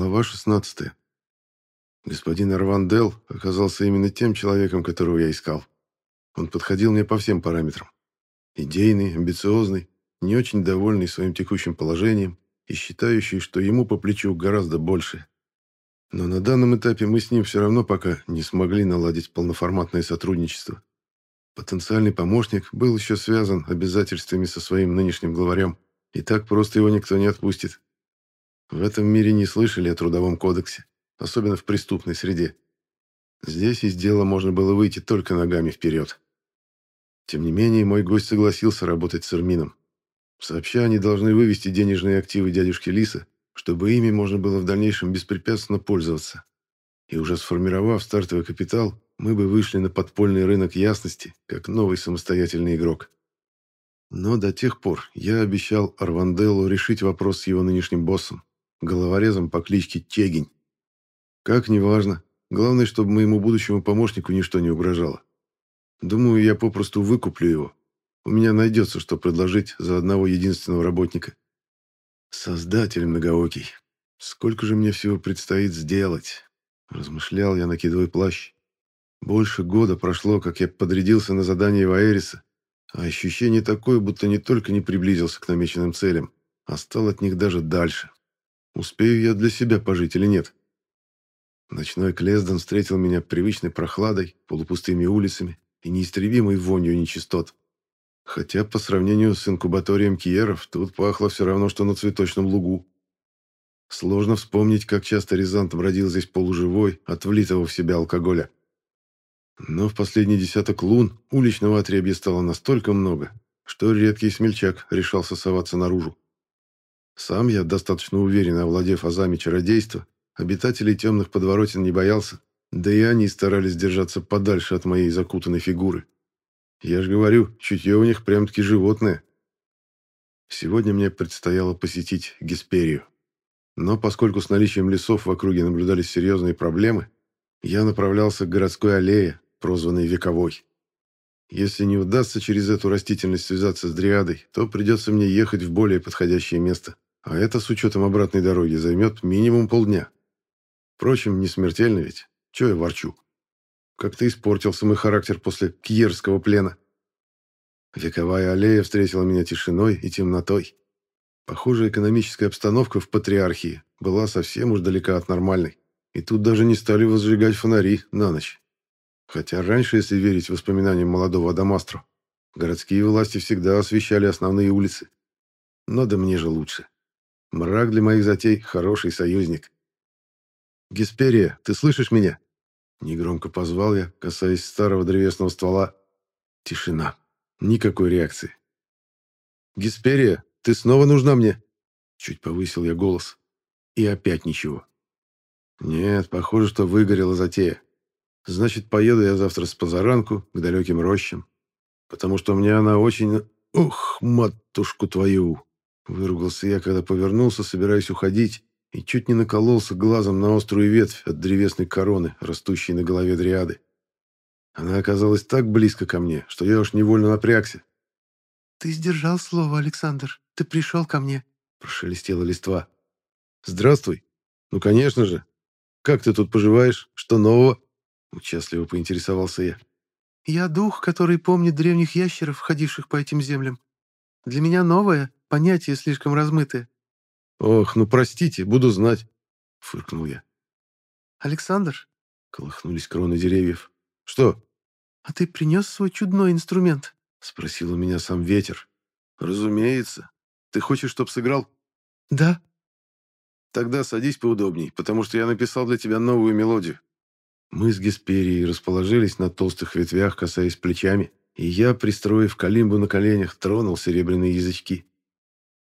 Глава 16. Господин Арвандел оказался именно тем человеком, которого я искал. Он подходил мне по всем параметрам. Идейный, амбициозный, не очень довольный своим текущим положением и считающий, что ему по плечу гораздо больше. Но на данном этапе мы с ним все равно пока не смогли наладить полноформатное сотрудничество. Потенциальный помощник был еще связан обязательствами со своим нынешним главарем, и так просто его никто не отпустит. В этом мире не слышали о Трудовом кодексе, особенно в преступной среде. Здесь из дела можно было выйти только ногами вперед. Тем не менее, мой гость согласился работать с Эрмином. Сообща они должны вывести денежные активы дядюшки Лиса, чтобы ими можно было в дальнейшем беспрепятственно пользоваться. И уже сформировав стартовый капитал, мы бы вышли на подпольный рынок ясности, как новый самостоятельный игрок. Но до тех пор я обещал Арванделлу решить вопрос с его нынешним боссом головорезом по кличке Тегень. Как неважно, главное, чтобы моему будущему помощнику ничто не угрожало. Думаю, я попросту выкуплю его. У меня найдется, что предложить за одного единственного работника. Создатель многоокий. Сколько же мне всего предстоит сделать? Размышлял я, накидывая плащ. Больше года прошло, как я подрядился на задание Ваэриса, а ощущение такое, будто не только не приблизился к намеченным целям, а стал от них даже дальше. Успею я для себя пожить или нет? Ночной Клезден встретил меня привычной прохладой, полупустыми улицами и неистребимой вонью нечистот. Хотя по сравнению с инкубаторием Киеров тут пахло все равно, что на цветочном лугу. Сложно вспомнить, как часто Рязант бродил здесь полуживой от влитого в себя алкоголя. Но в последний десяток лун уличного отребья стало настолько много, что редкий смельчак решался соваться наружу. Сам я, достаточно уверенно овладев азами чародейства, обитателей темных подворотен не боялся, да и они старались держаться подальше от моей закутанной фигуры. Я же говорю, чутье у них прям-таки животное. Сегодня мне предстояло посетить Гесперию. Но поскольку с наличием лесов в округе наблюдались серьезные проблемы, я направлялся к городской аллее, прозванной Вековой. Если не удастся через эту растительность связаться с Дриадой, то придется мне ехать в более подходящее место. А это, с учетом обратной дороги, займет минимум полдня. Впрочем, не смертельно ведь. Чего я ворчу? Как-то испортился мой характер после кьерского плена. Вековая аллея встретила меня тишиной и темнотой. Похоже, экономическая обстановка в Патриархии была совсем уж далека от нормальной. И тут даже не стали возжигать фонари на ночь. Хотя раньше, если верить воспоминаниям молодого Адамастро, городские власти всегда освещали основные улицы. Но да мне же лучше. Мрак для моих затей — хороший союзник. «Гесперия, ты слышишь меня?» Негромко позвал я, касаясь старого древесного ствола. Тишина. Никакой реакции. «Гесперия, ты снова нужна мне?» Чуть повысил я голос. И опять ничего. Нет, похоже, что выгорела затея. Значит, поеду я завтра с позаранку к далеким рощам. Потому что мне она очень... Ух, матушку твою! Выругался я, когда повернулся, собираясь уходить, и чуть не накололся глазом на острую ветвь от древесной короны, растущей на голове дриады. Она оказалась так близко ко мне, что я уж невольно напрягся. «Ты сдержал слово, Александр. Ты пришел ко мне», — прошелестела листва. «Здравствуй. Ну, конечно же. Как ты тут поживаешь? Что нового?» Участливо поинтересовался я. «Я дух, который помнит древних ящеров, ходивших по этим землям. Для меня новое, понятие слишком размытое». «Ох, ну простите, буду знать», — фыркнул я. «Александр?» — колыхнулись кроны деревьев. «Что?» «А ты принес свой чудной инструмент?» — спросил у меня сам ветер. «Разумеется. Ты хочешь, чтоб сыграл?» «Да». «Тогда садись поудобней, потому что я написал для тебя новую мелодию». Мы с Гесперией расположились на толстых ветвях, касаясь плечами, и я, пристроив калимбу на коленях, тронул серебряные язычки.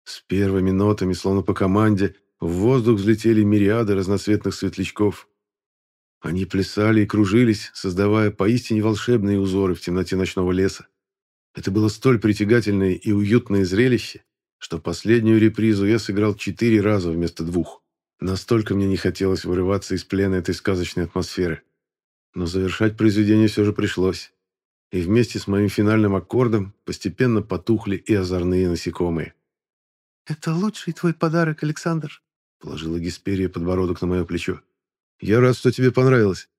С первыми нотами, словно по команде, в воздух взлетели мириады разноцветных светлячков. Они плясали и кружились, создавая поистине волшебные узоры в темноте ночного леса. Это было столь притягательное и уютное зрелище, что последнюю репризу я сыграл четыре раза вместо двух. Настолько мне не хотелось вырываться из плена этой сказочной атмосферы. Но завершать произведение все же пришлось. И вместе с моим финальным аккордом постепенно потухли и озорные насекомые. «Это лучший твой подарок, Александр», — Положила Гесперия подбородок на мое плечо. «Я рад, что тебе понравилось».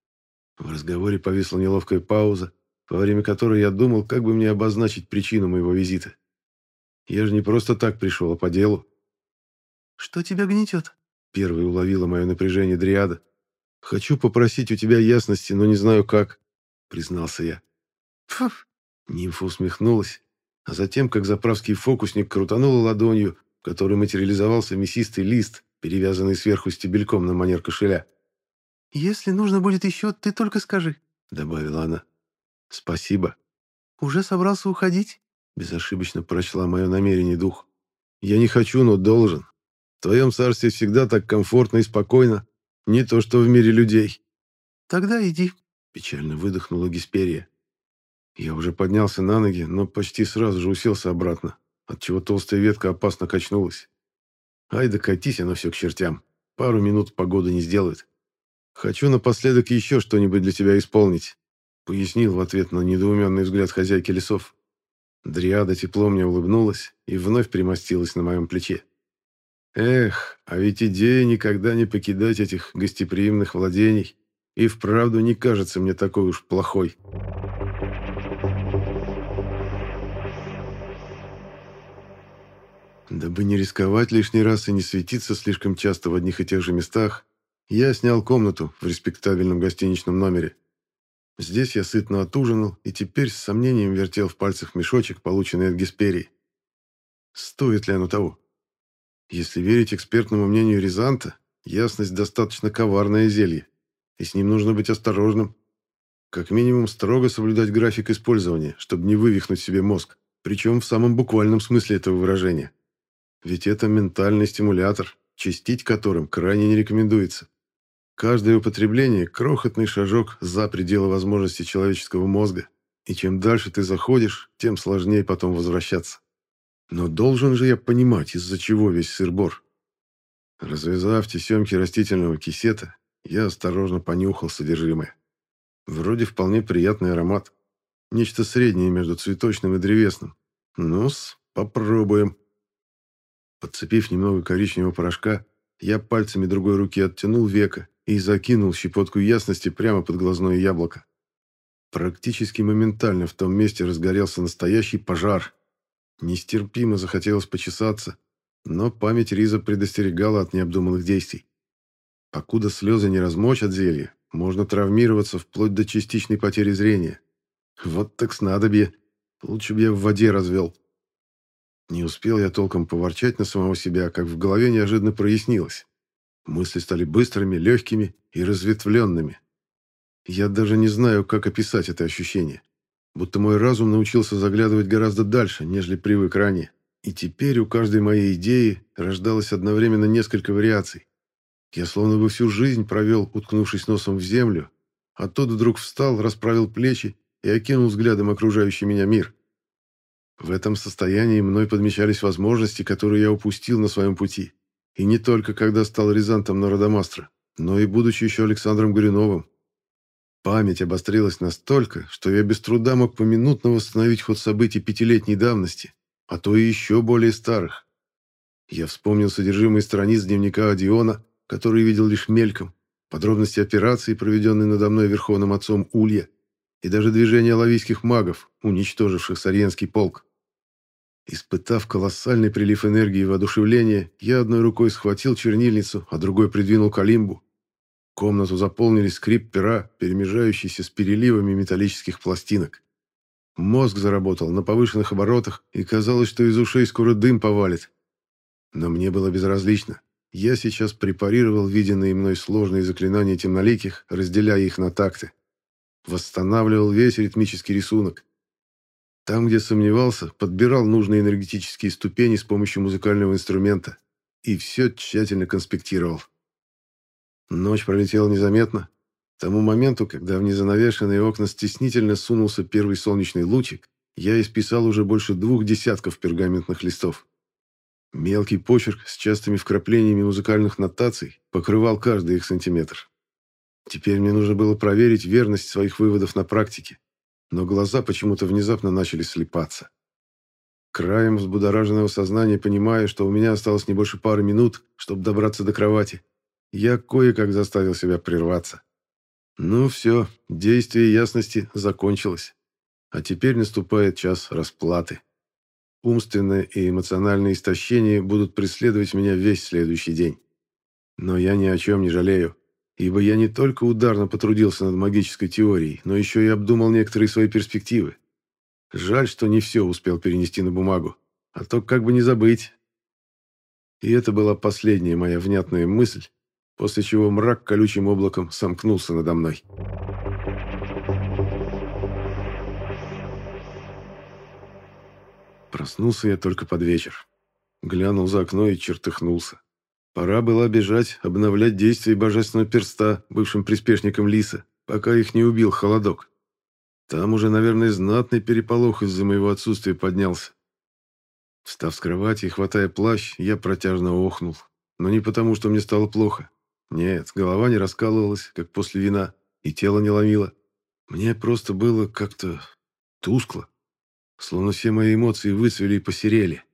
В разговоре повисла неловкая пауза, во время которой я думал, как бы мне обозначить причину моего визита. Я же не просто так пришел, а по делу. «Что тебя гнетет?» Первой уловила мое напряжение Дриада. «Хочу попросить у тебя ясности, но не знаю как», — признался я. Фуф. Нимфа усмехнулась, а затем, как заправский фокусник, крутанула ладонью, в которой материализовался мясистый лист, перевязанный сверху стебельком на манер кошеля. «Если нужно будет еще, ты только скажи», — добавила она. «Спасибо». «Уже собрался уходить?» — безошибочно прочла мое намерение дух. «Я не хочу, но должен. Твоем царстве всегда так комфортно и спокойно. Не то, что в мире людей». «Тогда иди», — печально выдохнула Гесперия. Я уже поднялся на ноги, но почти сразу же уселся обратно, отчего толстая ветка опасно качнулась. Ай да катись оно все к чертям. Пару минут погода не сделает. Хочу напоследок еще что-нибудь для тебя исполнить, пояснил в ответ на недоуменный взгляд хозяйки лесов. Дриада тепло мне улыбнулась и вновь примостилась на моем плече. Эх, а ведь идея никогда не покидать этих гостеприимных владений и вправду не кажется мне такой уж плохой. Дабы не рисковать лишний раз и не светиться слишком часто в одних и тех же местах, я снял комнату в респектабельном гостиничном номере. Здесь я сытно отужинал и теперь с сомнением вертел в пальцах мешочек, полученный от Гесперии. Стоит ли оно того? Если верить экспертному мнению Рязанта, ясность достаточно коварное зелье, и с ним нужно быть осторожным. Как минимум строго соблюдать график использования, чтобы не вывихнуть себе мозг, причем в самом буквальном смысле этого выражения. Ведь это ментальный стимулятор, чистить которым крайне не рекомендуется. Каждое употребление – крохотный шажок за пределы возможностей человеческого мозга, и чем дальше ты заходишь, тем сложнее потом возвращаться. Но должен же я понимать, из-за чего весь сыр-бор. Развязав тесемки растительного кисета, я осторожно понюхал содержимое. Вроде вполне приятный аромат. Нечто среднее между цветочным и древесным. Ну-с, попробуем. Подцепив немного коричневого порошка, я пальцами другой руки оттянул века и закинул щепотку ясности прямо под глазное яблоко. Практически моментально в том месте разгорелся настоящий пожар. Нестерпимо захотелось почесаться, но память Риза предостерегала от необдуманных действий. Покуда слезы не размочат зелье, можно травмироваться вплоть до частичной потери зрения. Вот так снадобье. Лучше бы я в воде развел. Не успел я толком поворчать на самого себя, как в голове неожиданно прояснилось. Мысли стали быстрыми, легкими и разветвленными. Я даже не знаю, как описать это ощущение. Будто мой разум научился заглядывать гораздо дальше, нежели привык ранее. И теперь у каждой моей идеи рождалось одновременно несколько вариаций. Я словно бы всю жизнь провел, уткнувшись носом в землю, а тот вдруг встал, расправил плечи и окинул взглядом окружающий меня мир. В этом состоянии мной подмечались возможности, которые я упустил на своем пути. И не только когда стал Рязантом Народомастра, но и будучи еще Александром Горюновым. Память обострилась настолько, что я без труда мог поминутно восстановить ход событий пятилетней давности, а то и еще более старых. Я вспомнил содержимое страниц дневника Одиона, который видел лишь мельком, подробности операции, проведенной надо мной верховным отцом Улья, и даже движения лавийских магов, уничтоживших Сарьенский полк. Испытав колоссальный прилив энергии и воодушевления, я одной рукой схватил чернильницу, а другой придвинул калимбу. Комнату заполнили скрип пера, перемежающийся с переливами металлических пластинок. Мозг заработал на повышенных оборотах, и казалось, что из ушей скоро дым повалит. Но мне было безразлично. Я сейчас препарировал виденные мной сложные заклинания темноликих, разделяя их на такты. Восстанавливал весь ритмический рисунок. Там, где сомневался, подбирал нужные энергетические ступени с помощью музыкального инструмента. И все тщательно конспектировал. Ночь пролетела незаметно. К тому моменту, когда в незанавешенные окна стеснительно сунулся первый солнечный лучик, я исписал уже больше двух десятков пергаментных листов. Мелкий почерк с частыми вкраплениями музыкальных нотаций покрывал каждый их сантиметр. Теперь мне нужно было проверить верность своих выводов на практике но глаза почему-то внезапно начали слепаться. краем взбудораженного сознания понимая, что у меня осталось не больше пары минут, чтобы добраться до кровати. Я кое-как заставил себя прерваться. Ну все, действие ясности закончилось. А теперь наступает час расплаты. Умственное и эмоциональное истощение будут преследовать меня весь следующий день. Но я ни о чем не жалею, ибо я не только ударно потрудился над магической теорией, но еще и обдумал некоторые свои перспективы. Жаль, что не все успел перенести на бумагу, а то как бы не забыть. И это была последняя моя внятная мысль, после чего мрак колючим облаком сомкнулся надо мной. Проснулся я только под вечер. Глянул за окно и чертыхнулся. Пора было бежать, обновлять действия божественного перста бывшим приспешникам Лиса, пока их не убил холодок. Там уже, наверное, знатный переполох из-за моего отсутствия поднялся. Встав с кровати и хватая плащ, я протяжно охнул. Но не потому, что мне стало плохо. Нет, голова не раскалывалась, как после вина, и тело не ломило. Мне просто было как-то тускло. Словно все мои эмоции выцвели и посерели.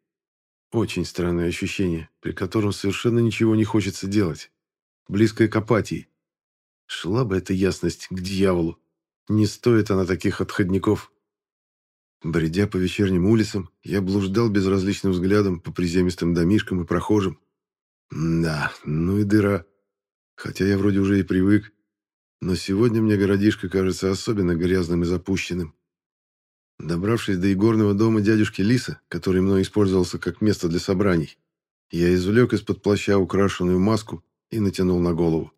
Очень странное ощущение, при котором совершенно ничего не хочется делать. Близкое к апатии. Шла бы эта ясность к дьяволу. Не стоит она таких отходников. Бредя по вечерним улицам, я блуждал безразличным взглядом по приземистым домишкам и прохожим. Да, ну и дыра. Хотя я вроде уже и привык. Но сегодня мне городишко кажется особенно грязным и запущенным. Добравшись до игорного дома дядюшки Лиса, который мной использовался как место для собраний, я извлек из-под плаща украшенную маску и натянул на голову.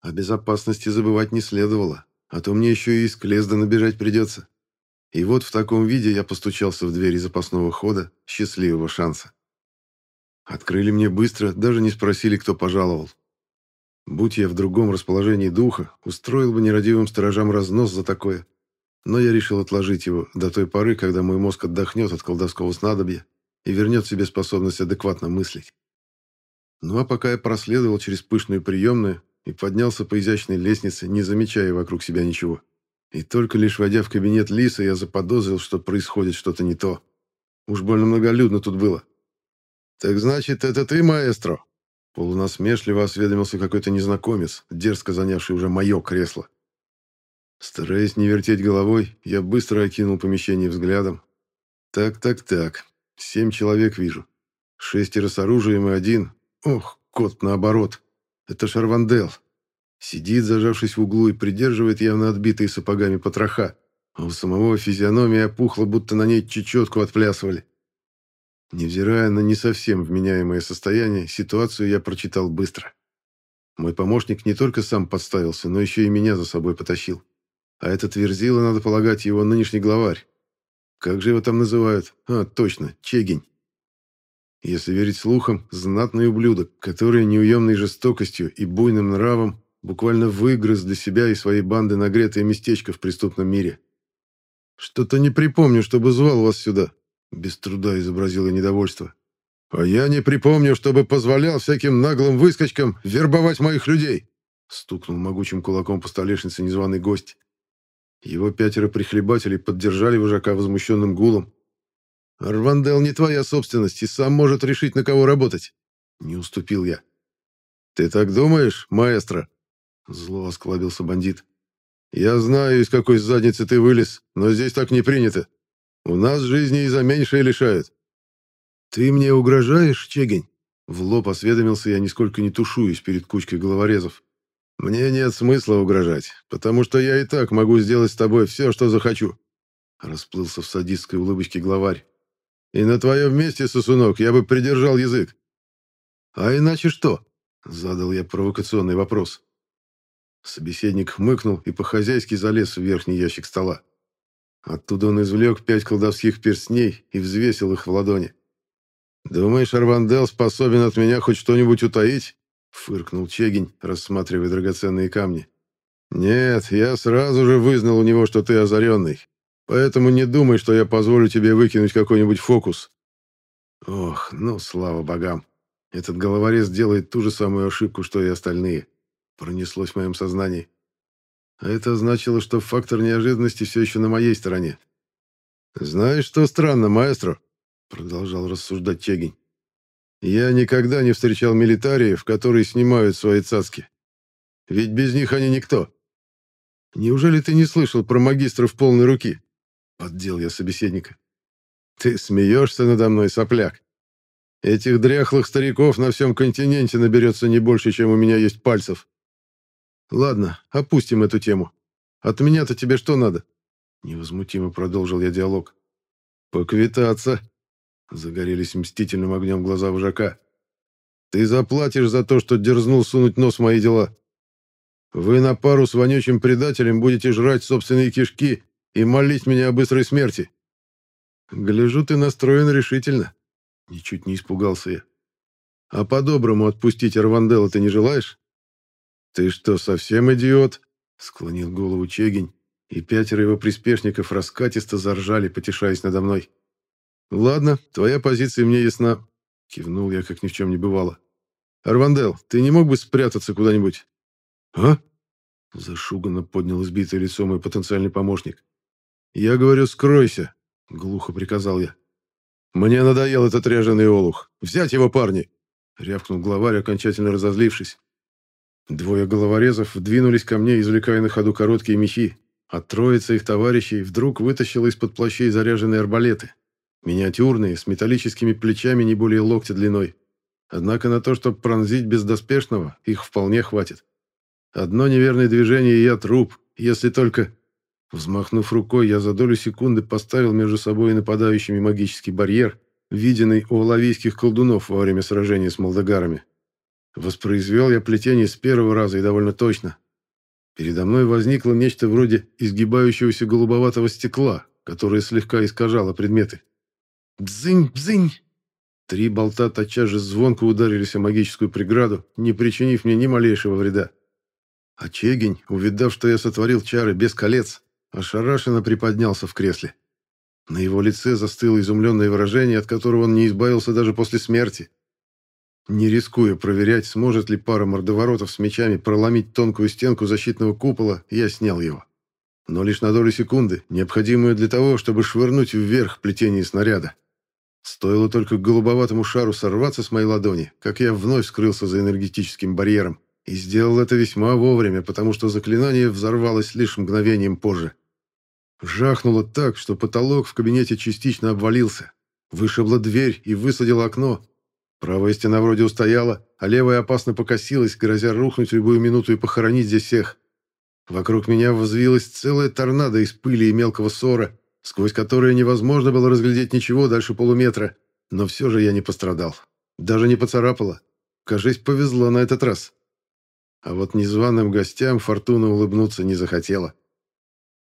О безопасности забывать не следовало, а то мне еще и из Клезда набежать придется. И вот в таком виде я постучался в двери запасного хода счастливого шанса. Открыли мне быстро, даже не спросили, кто пожаловал. Будь я в другом расположении духа, устроил бы нерадивым сторожам разнос за такое но я решил отложить его до той поры, когда мой мозг отдохнет от колдовского снадобья и вернет себе способность адекватно мыслить. Ну а пока я проследовал через пышную приемную и поднялся по изящной лестнице, не замечая вокруг себя ничего. И только лишь войдя в кабинет Лиса, я заподозрил, что происходит что-то не то. Уж больно многолюдно тут было. «Так значит, это ты, маэстро?» Полунасмешливо осведомился какой-то незнакомец, дерзко занявший уже мое кресло. Стараясь не вертеть головой, я быстро окинул помещение взглядом. Так, так, так. Семь человек вижу. Шестеро с оружием и один. Ох, кот наоборот. Это Шарвандел. Сидит, зажавшись в углу, и придерживает явно отбитые сапогами потроха. А у самого физиономия опухла, будто на ней чечетку отплясывали. Невзирая на не совсем вменяемое состояние, ситуацию я прочитал быстро. Мой помощник не только сам подставился, но еще и меня за собой потащил. А этот Верзила, надо полагать, его нынешний главарь. Как же его там называют? А, точно, Чегень. Если верить слухам, знатный ублюдок, который неуемной жестокостью и буйным нравом буквально выгрыз для себя и своей банды нагретое местечко в преступном мире. «Что-то не припомню, чтобы звал вас сюда», — без труда изобразил я недовольство. «А я не припомню, чтобы позволял всяким наглым выскочкам вербовать моих людей», — стукнул могучим кулаком по столешнице незваный гость. Его пятеро прихлебателей поддержали вожака возмущенным гулом. «Арвандел не твоя собственность и сам может решить, на кого работать». Не уступил я. «Ты так думаешь, маэстро?» Зло осклабился бандит. «Я знаю, из какой задницы ты вылез, но здесь так не принято. У нас жизни и за меньшее лишают». «Ты мне угрожаешь, Чегень?» В лоб осведомился я, нисколько не тушуясь перед кучкой головорезов. «Мне нет смысла угрожать, потому что я и так могу сделать с тобой все, что захочу», расплылся в садистской улыбочке главарь. «И на твоем месте, сосунок, я бы придержал язык». «А иначе что?» задал я провокационный вопрос. Собеседник хмыкнул и по-хозяйски залез в верхний ящик стола. Оттуда он извлек пять колдовских перстней и взвесил их в ладони. «Думаешь, Арвандел способен от меня хоть что-нибудь утаить?» Фыркнул Чегень, рассматривая драгоценные камни. «Нет, я сразу же вызнал у него, что ты озаренный. Поэтому не думай, что я позволю тебе выкинуть какой-нибудь фокус». Ох, ну, слава богам. Этот головорез делает ту же самую ошибку, что и остальные. Пронеслось в моем сознании. А это значило, что фактор неожиданности все еще на моей стороне. «Знаешь, что странно, маэстро?» продолжал рассуждать Чегень. Я никогда не встречал милитариев, которые снимают свои цацки. Ведь без них они никто. Неужели ты не слышал про магистров полной руки? Поддел я собеседника. Ты смеешься надо мной, сопляк. Этих дряхлых стариков на всем континенте наберется не больше, чем у меня есть пальцев. Ладно, опустим эту тему. От меня-то тебе что надо? Невозмутимо продолжил я диалог. Поквитаться. Загорелись мстительным огнем глаза вожака. Ты заплатишь за то, что дерзнул сунуть нос в мои дела. Вы на пару с вонючим предателем будете жрать собственные кишки и молить меня о быстрой смерти. Гляжу, ты настроен решительно. Ничуть не испугался я. А по-доброму отпустить Арвандела ты не желаешь? Ты что, совсем идиот? Склонил голову Чегень, и пятеро его приспешников раскатисто заржали, потешаясь надо мной. «Ладно, твоя позиция мне ясна», — кивнул я, как ни в чем не бывало. «Арвандел, ты не мог бы спрятаться куда-нибудь?» «А?» — зашуганно поднял избитое лицо мой потенциальный помощник. «Я говорю, скройся», — глухо приказал я. «Мне надоел этот ряженый олух. Взять его, парни!» — рявкнул главарь, окончательно разозлившись. Двое головорезов двинулись ко мне, извлекая на ходу короткие мечи, а троица их товарищей вдруг вытащила из-под плащей заряженные арбалеты. Миниатюрные, с металлическими плечами не более локтя длиной. Однако на то, чтобы пронзить бездоспешного, их вполне хватит. Одно неверное движение, и я труп, если только... Взмахнув рукой, я за долю секунды поставил между собой и нападающими магический барьер, виденный у оловийских колдунов во время сражения с молдогарами. Воспроизвел я плетение с первого раза и довольно точно. Передо мной возникло нечто вроде изгибающегося голубоватого стекла, которое слегка искажало предметы. «Бзынь, бзынь!» Три болта тотчас же звонко ударились о магическую преграду, не причинив мне ни малейшего вреда. А Чегень, увидав, что я сотворил чары без колец, ошарашенно приподнялся в кресле. На его лице застыло изумленное выражение, от которого он не избавился даже после смерти. Не рискуя проверять, сможет ли пара мордоворотов с мечами проломить тонкую стенку защитного купола, я снял его. Но лишь на долю секунды, необходимую для того, чтобы швырнуть вверх плетение снаряда. Стоило только голубоватому шару сорваться с моей ладони, как я вновь скрылся за энергетическим барьером. И сделал это весьма вовремя, потому что заклинание взорвалось лишь мгновением позже. Жахнуло так, что потолок в кабинете частично обвалился. Вышибла дверь и высадила окно, Правая стена вроде устояла, а левая опасно покосилась, грозя рухнуть в любую минуту и похоронить здесь всех. Вокруг меня взвилась целая торнадо из пыли и мелкого ссора, сквозь которое невозможно было разглядеть ничего дальше полуметра, но все же я не пострадал. Даже не поцарапало. Кажись, повезло на этот раз. А вот незваным гостям Фортуна улыбнуться не захотела.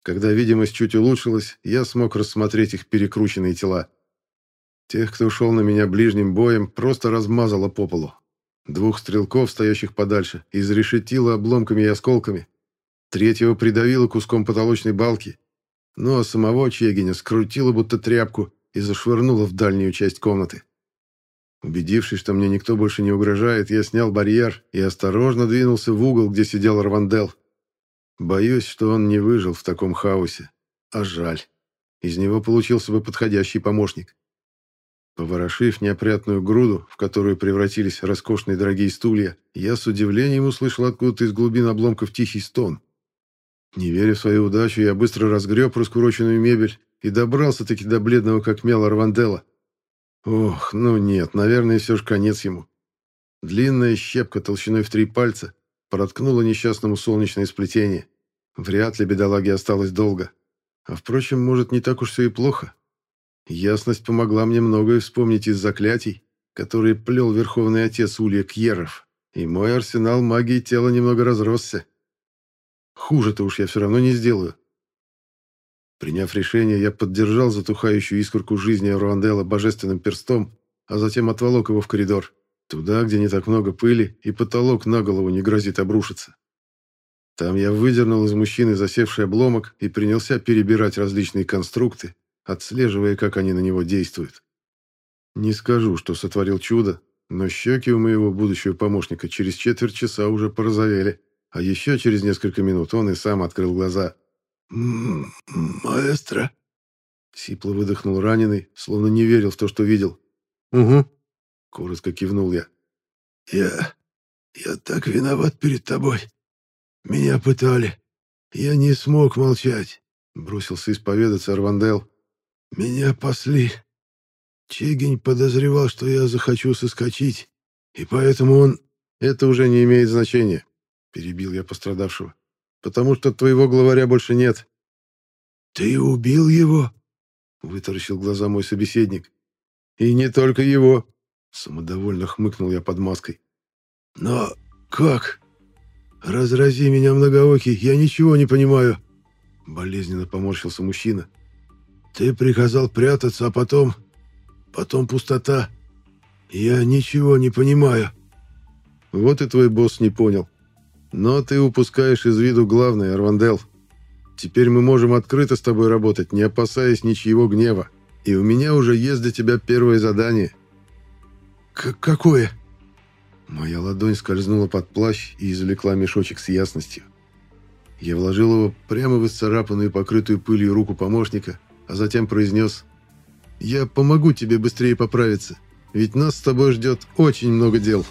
Когда видимость чуть улучшилась, я смог рассмотреть их перекрученные тела. Тех, кто ушел на меня ближним боем, просто размазало по полу. Двух стрелков, стоящих подальше, изрешетило обломками и осколками. Третьего придавило куском потолочной балки. Ну а самого Чегиня скрутило будто тряпку и зашвырнуло в дальнюю часть комнаты. Убедившись, что мне никто больше не угрожает, я снял барьер и осторожно двинулся в угол, где сидел Равандел. Боюсь, что он не выжил в таком хаосе. А жаль. Из него получился бы подходящий помощник. Поворошив неопрятную груду, в которую превратились роскошные дорогие стулья, я с удивлением услышал откуда-то из глубин обломков тихий стон. Не веря в свою удачу, я быстро разгреб раскуроченную мебель и добрался-таки до бледного как мел Арвандела. Ох, ну нет, наверное, все же конец ему. Длинная щепка толщиной в три пальца проткнула несчастному солнечное сплетение. Вряд ли бедолаге осталось долго. А впрочем, может, не так уж все и плохо. Ясность помогла мне многое вспомнить из заклятий, которые плел Верховный Отец Улья Кьеров, и мой арсенал магии тела немного разросся. Хуже-то уж я все равно не сделаю. Приняв решение, я поддержал затухающую искорку жизни Руандела божественным перстом, а затем отволок его в коридор, туда, где не так много пыли, и потолок на голову не грозит обрушиться. Там я выдернул из мужчины засевший обломок и принялся перебирать различные конструкты, отслеживая, как они на него действуют. Не скажу, что сотворил чудо, но щеки у моего будущего помощника через четверть часа уже порозовели, а еще через несколько минут он и сам открыл глаза. «Маэстро?» Сипло выдохнул раненый, словно не верил в то, что видел. «Угу», — коротко кивнул я. «Я... я так виноват перед тобой. Меня пытали. Я не смог молчать», — бросился исповедаться Арвандел. «Меня пасли. Чегень подозревал, что я захочу соскочить, и поэтому он...» «Это уже не имеет значения», — перебил я пострадавшего. «Потому что твоего главаря больше нет». «Ты убил его?» — вытаращил глаза мой собеседник. «И не только его», — самодовольно хмыкнул я под маской. «Но как? Разрази меня, многоокий, я ничего не понимаю». Болезненно поморщился мужчина. «Ты приказал прятаться, а потом... потом пустота. Я ничего не понимаю». «Вот и твой босс не понял. Но ты упускаешь из виду главное, Арвандел. Теперь мы можем открыто с тобой работать, не опасаясь ничьего гнева. И у меня уже есть для тебя первое задание». К «Какое?» Моя ладонь скользнула под плащ и извлекла мешочек с ясностью. Я вложил его прямо в исцарапанную покрытую пылью руку помощника, а затем произнес «Я помогу тебе быстрее поправиться, ведь нас с тобой ждет очень много дел».